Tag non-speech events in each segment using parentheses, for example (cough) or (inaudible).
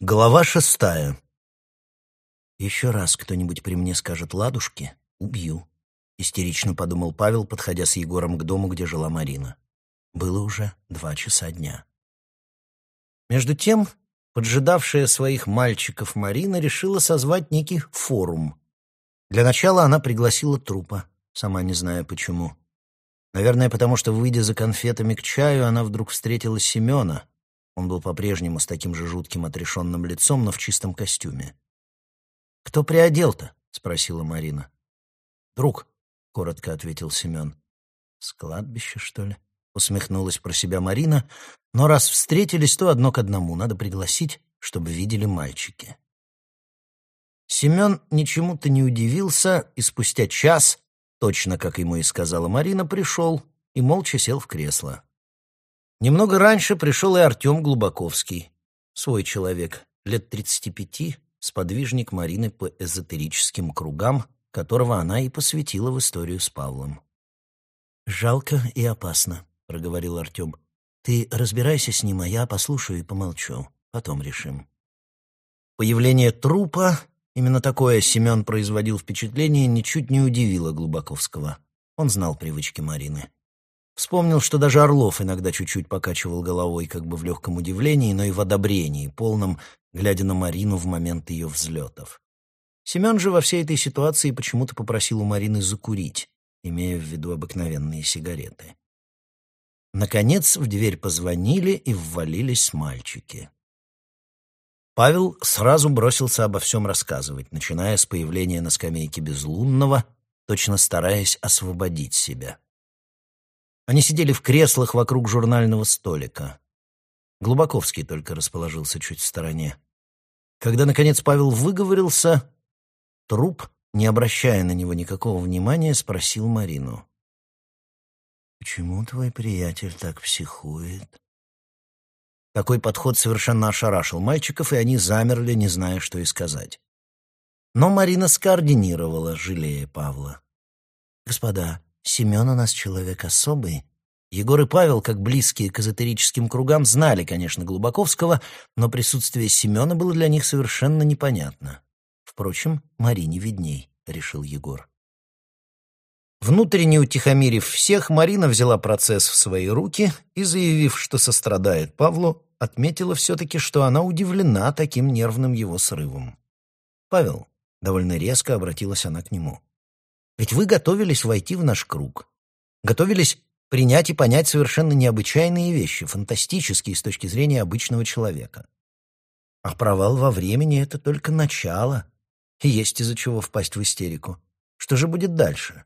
Глава шестая. «Еще раз кто-нибудь при мне скажет «ладушки» — убью», — истерично подумал Павел, подходя с Егором к дому, где жила Марина. Было уже два часа дня. Между тем, поджидавшая своих мальчиков Марина решила созвать некий форум. Для начала она пригласила трупа, сама не зная почему. Наверное, потому что, выйдя за конфетами к чаю, она вдруг встретила Семена — он был по-прежнему с таким же жутким отрешенным лицом, но в чистом костюме. «Кто приодел-то?» — спросила Марина. «Друг», — коротко ответил Семен. «С кладбища, что ли?» — усмехнулась про себя Марина. «Но раз встретились, то одно к одному. Надо пригласить, чтобы видели мальчики». Семен ничему-то не удивился, и спустя час, точно как ему и сказала Марина, пришел и молча сел в кресло. Немного раньше пришел и Артем Глубаковский, свой человек, лет тридцати пяти, сподвижник Марины по эзотерическим кругам, которого она и посвятила в историю с Павлом. «Жалко и опасно», — проговорил Артем. «Ты разбирайся с ним, а я послушаю и помолчу. Потом решим». Появление трупа, именно такое Семен производил впечатление, ничуть не удивило Глубаковского. Он знал привычки Марины. Вспомнил, что даже Орлов иногда чуть-чуть покачивал головой, как бы в легком удивлении, но и в одобрении, полном, глядя на Марину в момент ее взлетов. Семен же во всей этой ситуации почему-то попросил у Марины закурить, имея в виду обыкновенные сигареты. Наконец в дверь позвонили и ввалились мальчики. Павел сразу бросился обо всем рассказывать, начиная с появления на скамейке Безлунного, точно стараясь освободить себя. Они сидели в креслах вокруг журнального столика. Глубоковский только расположился чуть в стороне. Когда, наконец, Павел выговорился, труп, не обращая на него никакого внимания, спросил Марину. «Почему твой приятель так психует?» Такой подход совершенно ошарашил мальчиков, и они замерли, не зная, что и сказать. Но Марина скоординировала, жалея Павла. «Господа, Семен у нас человек особый. Егор и Павел, как близкие к эзотерическим кругам, знали, конечно, Глубоковского, но присутствие Семена было для них совершенно непонятно. Впрочем, Марине видней, — решил Егор. Внутренне утихомирив всех, Марина взяла процесс в свои руки и, заявив, что сострадает Павлу, отметила все-таки, что она удивлена таким нервным его срывом. «Павел», — довольно резко обратилась она к нему, ведь вы готовились войти в наш круг. Готовились принять и понять совершенно необычайные вещи, фантастические с точки зрения обычного человека. А провал во времени — это только начало. И есть из-за чего впасть в истерику. Что же будет дальше?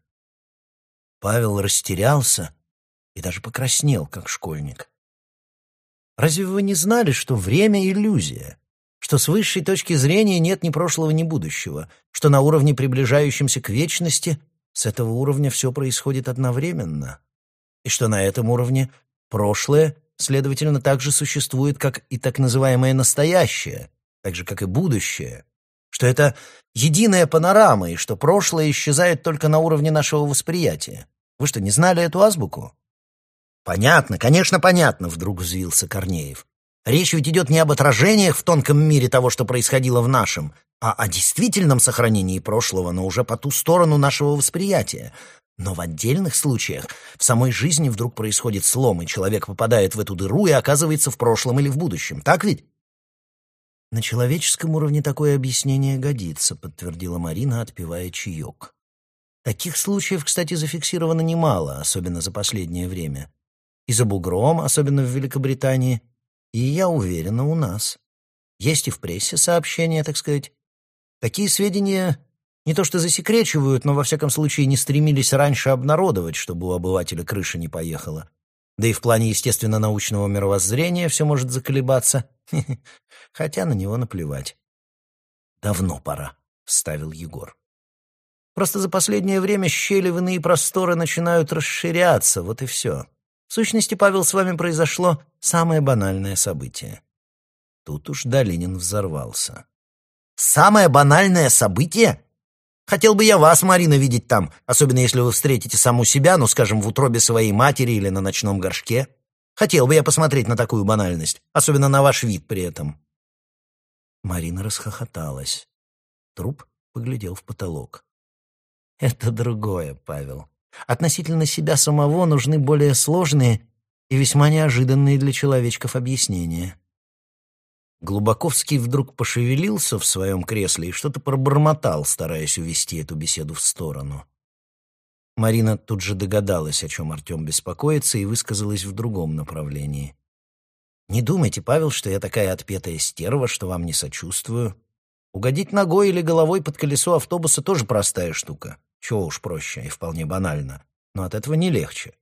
Павел растерялся и даже покраснел, как школьник. Разве вы не знали, что время — иллюзия? Что с высшей точки зрения нет ни прошлого, ни будущего, что на уровне, приближающемся к вечности, с этого уровня все происходит одновременно, и что на этом уровне прошлое, следовательно, также существует, как и так называемое настоящее, так же, как и будущее, что это единая панорама, и что прошлое исчезает только на уровне нашего восприятия. Вы что, не знали эту азбуку? «Понятно, конечно, понятно», — вдруг взвился Корнеев. Речь ведь идет не об отражениях в тонком мире того, что происходило в нашем, а о действительном сохранении прошлого, но уже по ту сторону нашего восприятия. Но в отдельных случаях в самой жизни вдруг происходит слом, и человек попадает в эту дыру и оказывается в прошлом или в будущем. Так ведь? На человеческом уровне такое объяснение годится, подтвердила Марина, отпивая чаек. Таких случаев, кстати, зафиксировано немало, особенно за последнее время. И за бугром, особенно в Великобритании, и я уверена, у нас. Есть и в прессе сообщения, так сказать. Такие сведения не то что засекречивают, но во всяком случае не стремились раньше обнародовать, чтобы у обывателя крыша не поехала. Да и в плане естественно-научного мировоззрения все может заколебаться. (laughs) Хотя на него наплевать. «Давно пора», — вставил Егор. «Просто за последнее время щели в иные просторы начинают расширяться, вот и все. В сущности, Павел, с вами произошло самое банальное событие. Тут уж Долинин взорвался. «Самое банальное событие? Хотел бы я вас, Марина, видеть там, особенно если вы встретите саму себя, ну, скажем, в утробе своей матери или на ночном горшке. Хотел бы я посмотреть на такую банальность, особенно на ваш вид при этом». Марина расхохоталась. Труп поглядел в потолок. «Это другое, Павел. Относительно себя самого нужны более сложные и весьма неожиданные для человечков объяснения». Глубоковский вдруг пошевелился в своем кресле и что-то пробормотал, стараясь увести эту беседу в сторону. Марина тут же догадалась, о чем Артем беспокоится, и высказалась в другом направлении. «Не думайте, Павел, что я такая отпетая стерва, что вам не сочувствую. Угодить ногой или головой под колесо автобуса тоже простая штука. Чего уж проще и вполне банально. Но от этого не легче.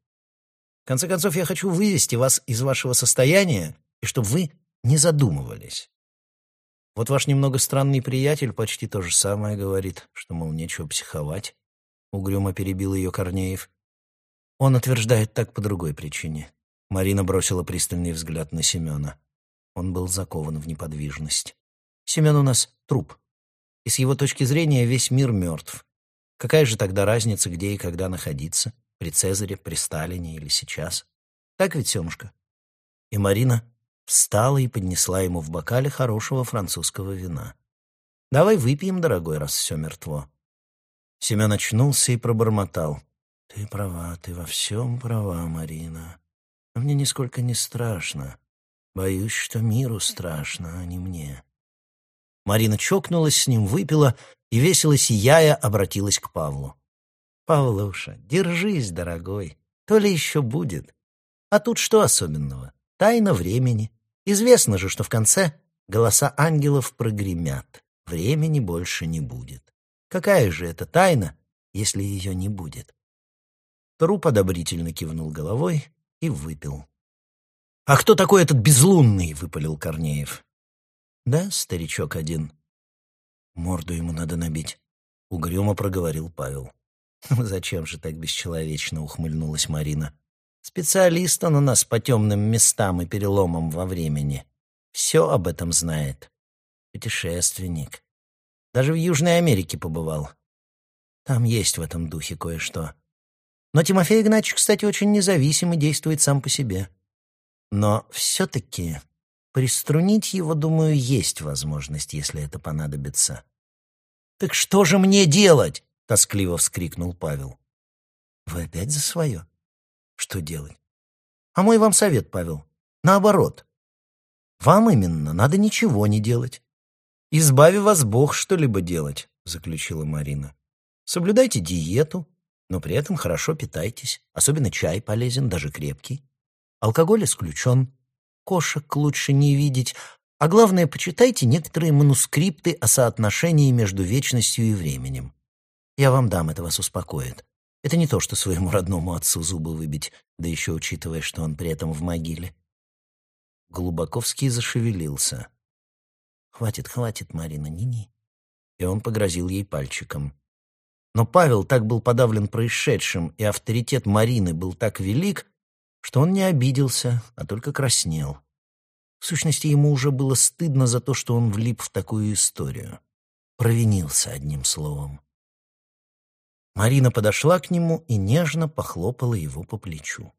В конце концов, я хочу вывести вас из вашего состояния, и чтобы вы не задумывались. Вот ваш немного странный приятель почти то же самое говорит, что, мол, нечего психовать. Угрюмо перебил ее Корнеев. Он утверждает так по другой причине. Марина бросила пристальный взгляд на Семена. Он был закован в неподвижность. Семен у нас труп. И с его точки зрения весь мир мертв. Какая же тогда разница, где и когда находиться? При Цезаре, при Сталине или сейчас? Так ведь, Семушка? И Марина встала и поднесла ему в бокале хорошего французского вина. «Давай выпьем, дорогой, раз все мертво». Семен очнулся и пробормотал. «Ты права, ты во всем права, Марина. Но мне нисколько не страшно. Боюсь, что миру страшно, а не мне». Марина чокнулась с ним, выпила и, весело сияя, обратилась к Павлу. «Павлуша, держись, дорогой, то ли еще будет. А тут что особенного? Тайна времени. Известно же, что в конце голоса ангелов прогремят. Времени больше не будет. Какая же это тайна, если ее не будет? Труп одобрительно кивнул головой и выпил. «А кто такой этот безлунный?» — выпалил Корнеев. «Да, старичок один». «Морду ему надо набить», — угрюмо проговорил Павел. «Зачем же так бесчеловечно?» — ухмыльнулась Марина. Специалист он у нас по темным местам и переломам во времени. Все об этом знает. Путешественник. Даже в Южной Америке побывал. Там есть в этом духе кое-что. Но Тимофей Игнатьевич, кстати, очень независим и действует сам по себе. Но все-таки приструнить его, думаю, есть возможность, если это понадобится. «Так что же мне делать?» — тоскливо вскрикнул Павел. «Вы опять за свое?» Что делать? А мой вам совет, Павел, наоборот. Вам именно надо ничего не делать. Избави вас Бог что-либо делать, заключила Марина. Соблюдайте диету, но при этом хорошо питайтесь. Особенно чай полезен, даже крепкий. Алкоголь исключен. Кошек лучше не видеть. А главное, почитайте некоторые манускрипты о соотношении между вечностью и временем. Я вам дам, это вас успокоит. Это не то, что своему родному отцу зубы выбить, да еще учитывая, что он при этом в могиле. Глубоковский зашевелился. «Хватит, хватит, Марина, ни-ни». И он погрозил ей пальчиком. Но Павел так был подавлен происшедшим, и авторитет Марины был так велик, что он не обиделся, а только краснел. В сущности, ему уже было стыдно за то, что он влип в такую историю. Провинился, одним словом. Марина подошла к нему и нежно похлопала его по плечу.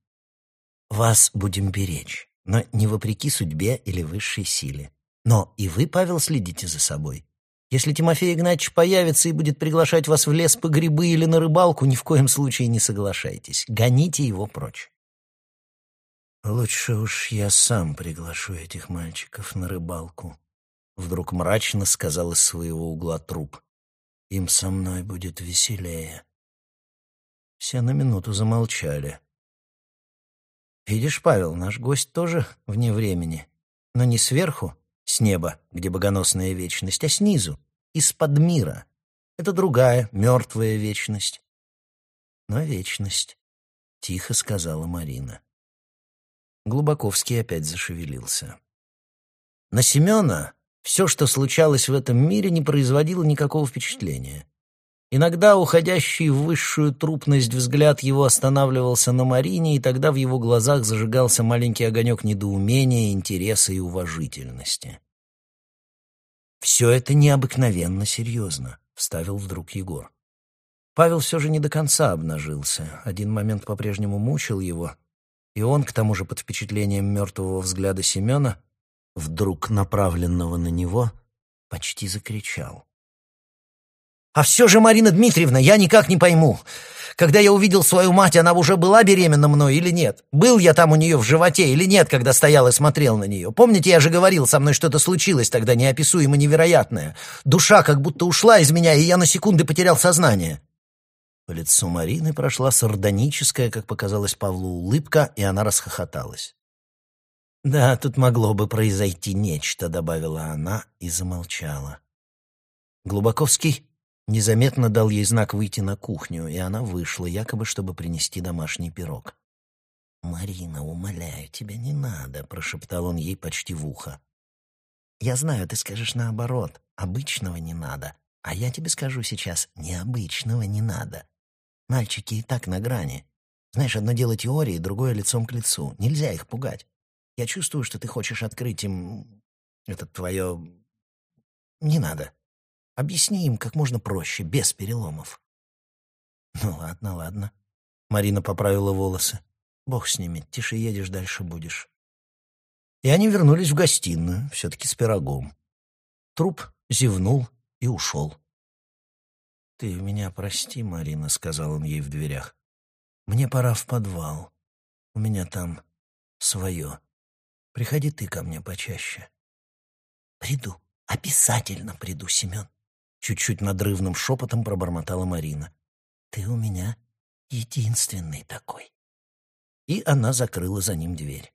«Вас будем беречь, но не вопреки судьбе или высшей силе. Но и вы, Павел, следите за собой. Если Тимофей Игнатьевич появится и будет приглашать вас в лес по грибы или на рыбалку, ни в коем случае не соглашайтесь. Гоните его прочь». «Лучше уж я сам приглашу этих мальчиков на рыбалку», — вдруг мрачно сказал из своего угла труп. «Им со мной будет веселее». Все на минуту замолчали. «Видишь, Павел, наш гость тоже вне времени, но не сверху, с неба, где богоносная вечность, а снизу, из-под мира. Это другая, мертвая вечность». «Но вечность», — тихо сказала Марина. Глубоковский опять зашевелился. На Семена все, что случалось в этом мире, не производило никакого впечатления. Иногда уходящий в высшую трупность взгляд его останавливался на Марине, и тогда в его глазах зажигался маленький огонек недоумения, интереса и уважительности. «Все это необыкновенно серьезно», — вставил вдруг Егор. Павел все же не до конца обнажился. Один момент по-прежнему мучил его, и он, к тому же под впечатлением мертвого взгляда Семена, вдруг направленного на него, почти закричал. «А все же, Марина Дмитриевна, я никак не пойму. Когда я увидел свою мать, она уже была беременна мной или нет? Был я там у нее в животе или нет, когда стоял и смотрел на нее? Помните, я же говорил, со мной что-то случилось тогда неописуемо невероятное. Душа как будто ушла из меня, и я на секунды потерял сознание». По лицу Марины прошла сардоническая, как показалось Павлу, улыбка, и она расхохоталась. «Да, тут могло бы произойти нечто», — добавила она и замолчала. Глубоковский незаметно дал ей знак выйти на кухню, и она вышла, якобы чтобы принести домашний пирог. «Марина, умоляю тебя, не надо», — прошептал он ей почти в ухо. «Я знаю, ты скажешь наоборот, обычного не надо, а я тебе скажу сейчас, необычного не надо. Мальчики и так на грани. Знаешь, одно дело теории, другое лицом к лицу. Нельзя их пугать. Я чувствую, что ты хочешь открыть им это твое... Не надо. Объясни им как можно проще, без переломов. Ну ладно, ладно. Марина поправила волосы. Бог с ними, тише едешь, дальше будешь. И они вернулись в гостиную, все-таки с пирогом. Труп зевнул и ушел. «Ты меня прости, Марина», — сказал он ей в дверях. «Мне пора в подвал. У меня там свое». Приходи ты ко мне почаще. Приду, обязательно приду, Семен. Чуть-чуть надрывным шепотом пробормотала Марина. Ты у меня единственный такой. И она закрыла за ним дверь.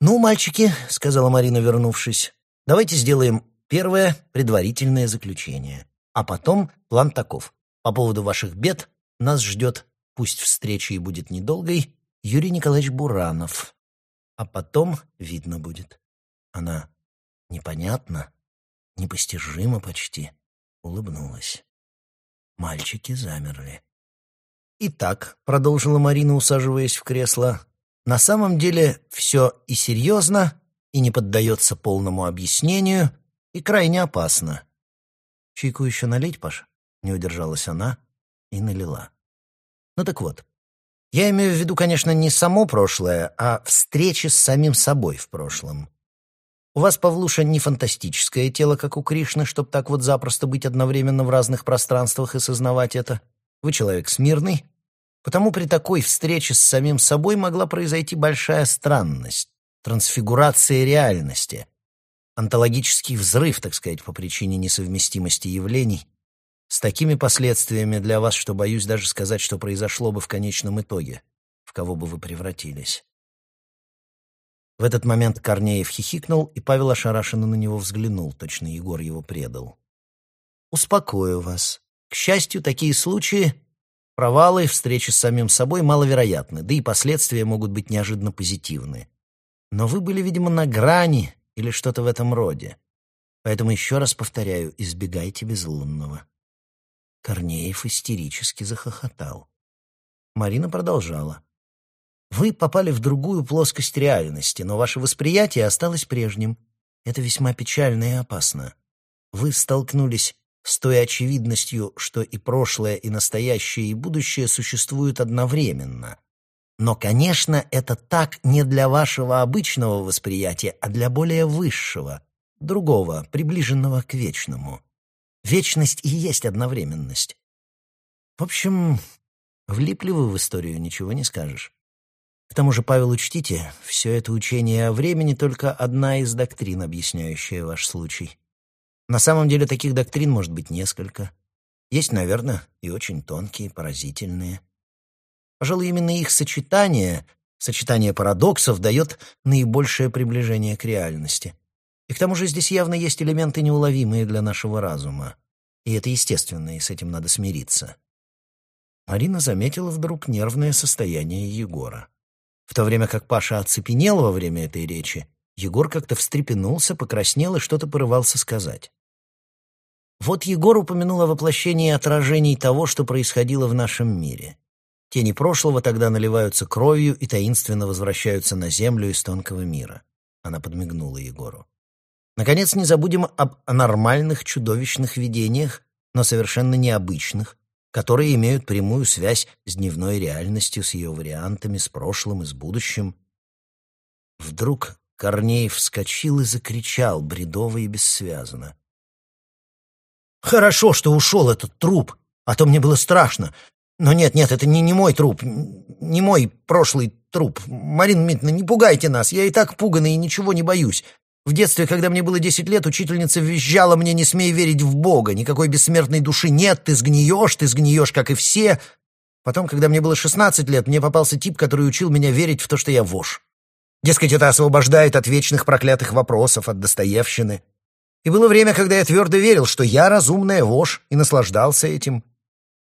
«Ну, мальчики», — сказала Марина, вернувшись, — «давайте сделаем первое предварительное заключение. А потом план таков. По поводу ваших бед нас ждет, пусть встреча и будет недолгой, Юрий Николаевич Буранов, а потом видно будет. Она непонятно, непостижимо почти улыбнулась. Мальчики замерли. «Итак», — продолжила Марина, усаживаясь в кресло, «на самом деле все и серьезно, и не поддается полному объяснению, и крайне опасно». «Чайку еще налить, Паша?» — не удержалась она и налила. «Ну так вот, я имею в виду, конечно, не само прошлое, а встречи с самим собой в прошлом. У вас, Павлуша, не фантастическое тело, как у Кришны, чтобы так вот запросто быть одновременно в разных пространствах и сознавать это. Вы человек смирный, потому при такой встрече с самим собой могла произойти большая странность, трансфигурация реальности, онтологический взрыв, так сказать, по причине несовместимости явлений — с такими последствиями для вас, что боюсь даже сказать, что произошло бы в конечном итоге, в кого бы вы превратились. В этот момент Корнеев хихикнул, и Павел ошарашенно на него взглянул, точно Егор его предал. «Успокою вас. К счастью, такие случаи, провалы, встречи с самим собой маловероятны, да и последствия могут быть неожиданно позитивны. Но вы были, видимо, на грани или что-то в этом роде. Поэтому еще раз повторяю, избегайте безлунного». Корнеев истерически захохотал. Марина продолжала. «Вы попали в другую плоскость реальности, но ваше восприятие осталось прежним. Это весьма печально и опасно. Вы столкнулись с той очевидностью, что и прошлое, и настоящее, и будущее существуют одновременно. Но, конечно, это так не для вашего обычного восприятия, а для более высшего, другого, приближенного к вечному. Вечность и есть одновременность. В общем, влипли вы в историю, ничего не скажешь. К тому же, Павел, учтите, все это учение о времени только одна из доктрин, объясняющая ваш случай. На самом деле таких доктрин может быть несколько. Есть, наверное, и очень тонкие, поразительные. Пожалуй, именно их сочетание, сочетание парадоксов, дает наибольшее приближение к реальности. И к тому же здесь явно есть элементы неуловимые для нашего разума. И это естественно, и с этим надо смириться. Марина заметила вдруг нервное состояние Егора. В то время как Паша оцепенел во время этой речи, Егор как-то встрепенулся, покраснел и что-то порывался сказать. Вот Егор упомянул о воплощении отражений того, что происходило в нашем мире. Тени прошлого тогда наливаются кровью и таинственно возвращаются на землю из тонкого мира. Она подмигнула Егору. Наконец, не забудем об нормальных чудовищных видениях, но совершенно необычных, которые имеют прямую связь с дневной реальностью, с ее вариантами, с прошлым и с будущим. Вдруг Корнеев вскочил и закричал, бредово и бессвязно. «Хорошо, что ушел этот труп, а то мне было страшно. Но нет, нет, это не, не мой труп, не мой прошлый труп. Марина Дмитриевна, не пугайте нас, я и так пуганный и ничего не боюсь. В детстве, когда мне было десять лет, учительница визжала мне «не смей верить в Бога, никакой бессмертной души нет, ты сгниешь, ты сгниешь, как и все». Потом, когда мне было шестнадцать лет, мне попался тип, который учил меня верить в то, что я вошь. Дескать, это освобождает от вечных проклятых вопросов, от Достоевщины. И было время, когда я твердо верил, что я разумная вошь, и наслаждался этим.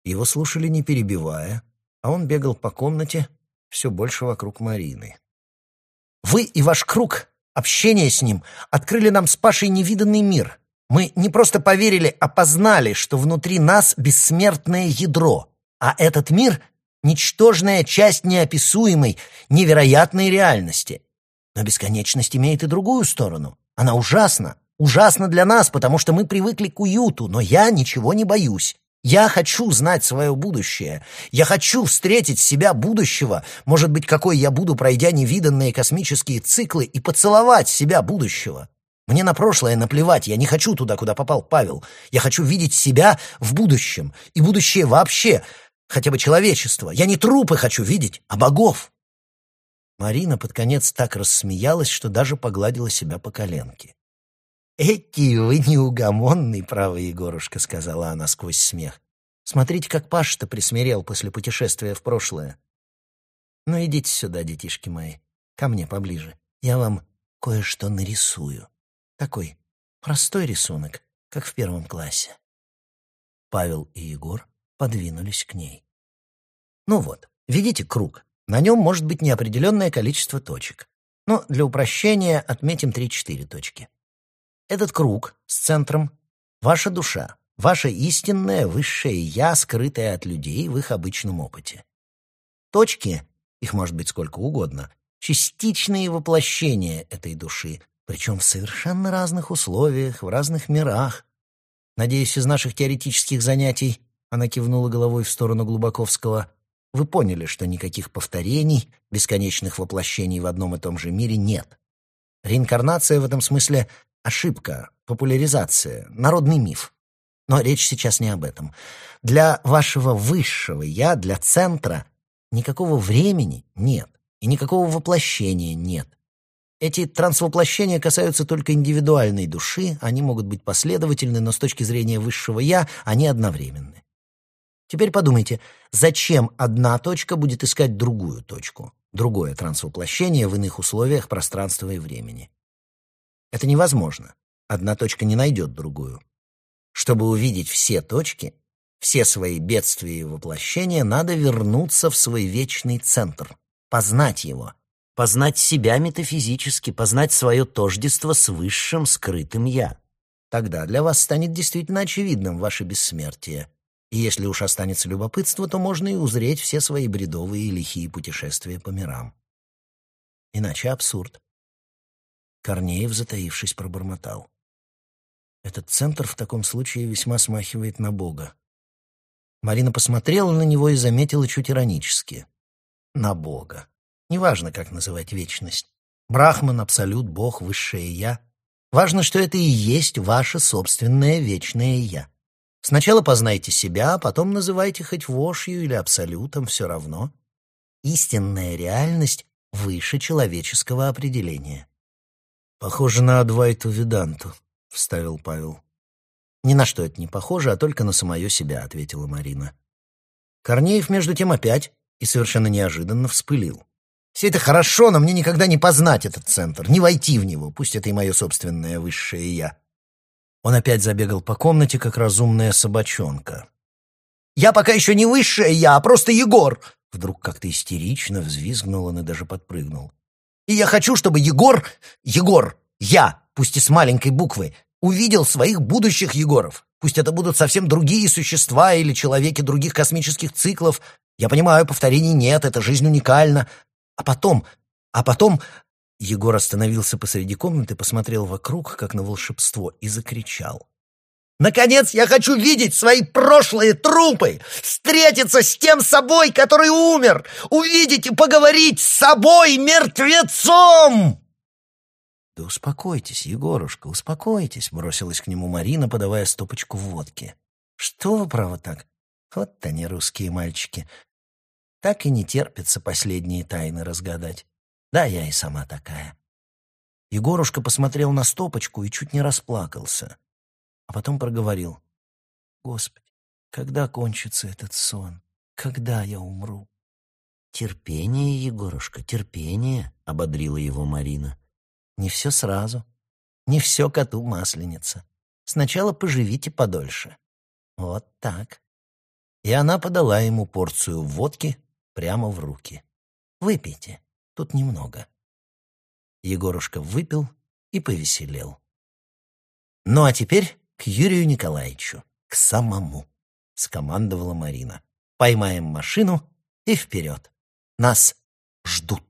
Его слушали, не перебивая, а он бегал по комнате все больше вокруг Марины. «Вы и ваш круг общение с ним открыли нам с Пашей невиданный мир. Мы не просто поверили, а познали, что внутри нас бессмертное ядро, а этот мир — ничтожная часть неописуемой, невероятной реальности. Но бесконечность имеет и другую сторону. Она ужасна, ужасна для нас, потому что мы привыкли к уюту, но я ничего не боюсь. Я хочу знать свое будущее. Я хочу встретить себя будущего, может быть, какой я буду, пройдя невиданные космические циклы, и поцеловать себя будущего. Мне на прошлое наплевать, я не хочу туда, куда попал Павел. Я хочу видеть себя в будущем, и будущее вообще, хотя бы человечество. Я не трупы хочу видеть, а богов. Марина под конец так рассмеялась, что даже погладила себя по коленке. «Эки вы неугомонный, право, Егорушка», — сказала она сквозь смех. «Смотрите, как Паша-то присмирел после путешествия в прошлое. Ну, идите сюда, детишки мои, ко мне поближе. Я вам кое-что нарисую. Такой простой рисунок, как в первом классе». Павел и Егор подвинулись к ней. «Ну вот, видите круг? На нем может быть неопределенное количество точек. Но для упрощения отметим 3-4 точки. Этот круг с центром — ваша душа, ваше истинное высшее «я», скрытое от людей в их обычном опыте. Точки, их может быть сколько угодно, частичные воплощения этой души, причем в совершенно разных условиях, в разных мирах. Надеюсь, из наших теоретических занятий, она кивнула головой в сторону Глубоковского, вы поняли, что никаких повторений, бесконечных воплощений в одном и том же мире нет. Реинкарнация в этом смысле Ошибка, популяризация, народный миф. Но речь сейчас не об этом. Для вашего высшего «я», для центра, никакого времени нет и никакого воплощения нет. Эти трансвоплощения касаются только индивидуальной души, они могут быть последовательны, но с точки зрения высшего «я» они одновременны. Теперь подумайте, зачем одна точка будет искать другую точку, другое трансвоплощение в иных условиях пространства и времени? Это невозможно. Одна точка не найдет другую. Чтобы увидеть все точки, все свои бедствия и воплощения, надо вернуться в свой вечный центр, познать его, познать себя метафизически, познать свое тождество с высшим скрытым «я». Тогда для вас станет действительно очевидным ваше бессмертие. И если уж останется любопытство, то можно и узреть все свои бредовые и лихие путешествия по мирам. Иначе абсурд. Корнеев, затаившись, пробормотал. Этот центр в таком случае весьма смахивает на Бога. Марина посмотрела на него и заметила чуть иронически. На Бога. Неважно, как называть вечность. Брахман, Абсолют, Бог, Высшее Я. Важно, что это и есть ваше собственное вечное Я. Сначала познайте себя, а потом называйте хоть вошью или абсолютом, все равно. Истинная реальность выше человеческого определения. «Похоже на Адвайту Веданту», — вставил Павел. «Ни на что это не похоже, а только на самое себя», — ответила Марина. Корнеев, между тем, опять и совершенно неожиданно вспылил. «Все это хорошо, но мне никогда не познать этот центр, не войти в него, пусть это и мое собственное высшее «я». Он опять забегал по комнате, как разумная собачонка. «Я пока еще не высшее «я», а просто Егор!» Вдруг как-то истерично взвизгнул он и даже подпрыгнул. И я хочу, чтобы Егор, Егор, я, пусть и с маленькой буквы, увидел своих будущих Егоров. Пусть это будут совсем другие существа или человеки других космических циклов. Я понимаю, повторений нет, эта жизнь уникальна. А потом, а потом... Егор остановился посреди комнаты, посмотрел вокруг, как на волшебство, и закричал. Наконец я хочу видеть свои прошлые трупы, встретиться с тем собой, который умер, увидеть и поговорить с собой мертвецом!» «Да успокойтесь, Егорушка, успокойтесь», — бросилась к нему Марина, подавая стопочку водки. «Что вы, право так? Вот они, русские мальчики. Так и не терпится последние тайны разгадать. Да, я и сама такая». Егорушка посмотрел на стопочку и чуть не расплакался. А потом проговорил. «Господи, когда кончится этот сон? Когда я умру?» «Терпение, Егорушка, терпение», — ободрила его Марина. Не все сразу. Не все коту масленица. Сначала поживите подольше. Вот так. И она подала ему порцию водки прямо в руки. Выпейте. Тут немного. Егорушка выпил и повеселел. Ну а теперь к Юрию Николаевичу, к самому, скомандовала Марина. Поймаем машину и вперед. Нас ждут.